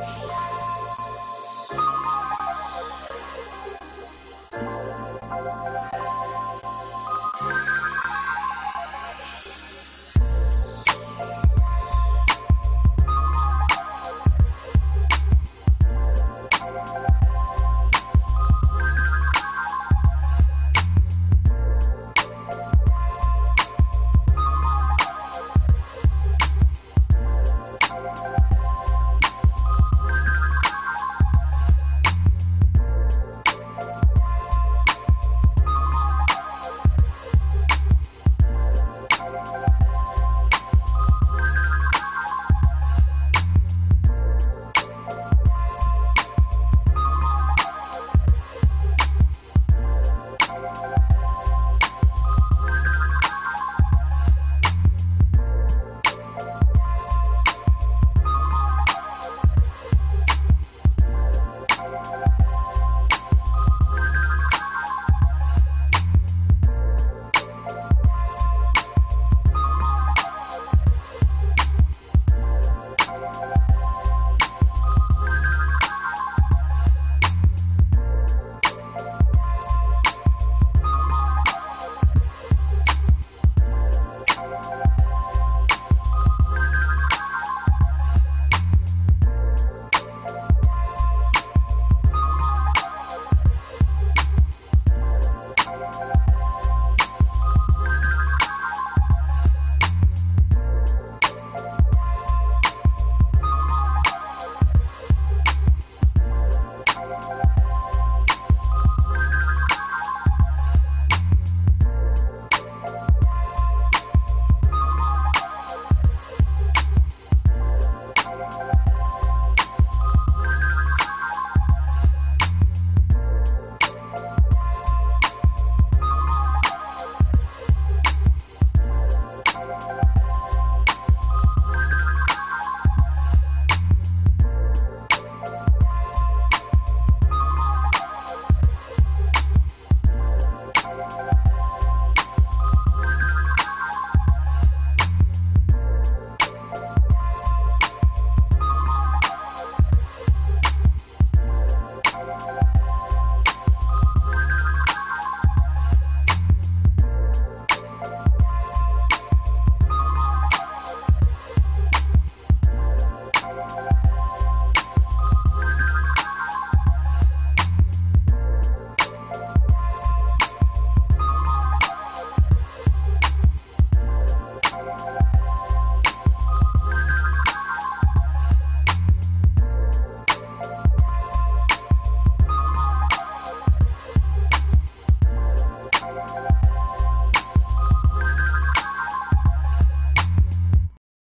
Bye.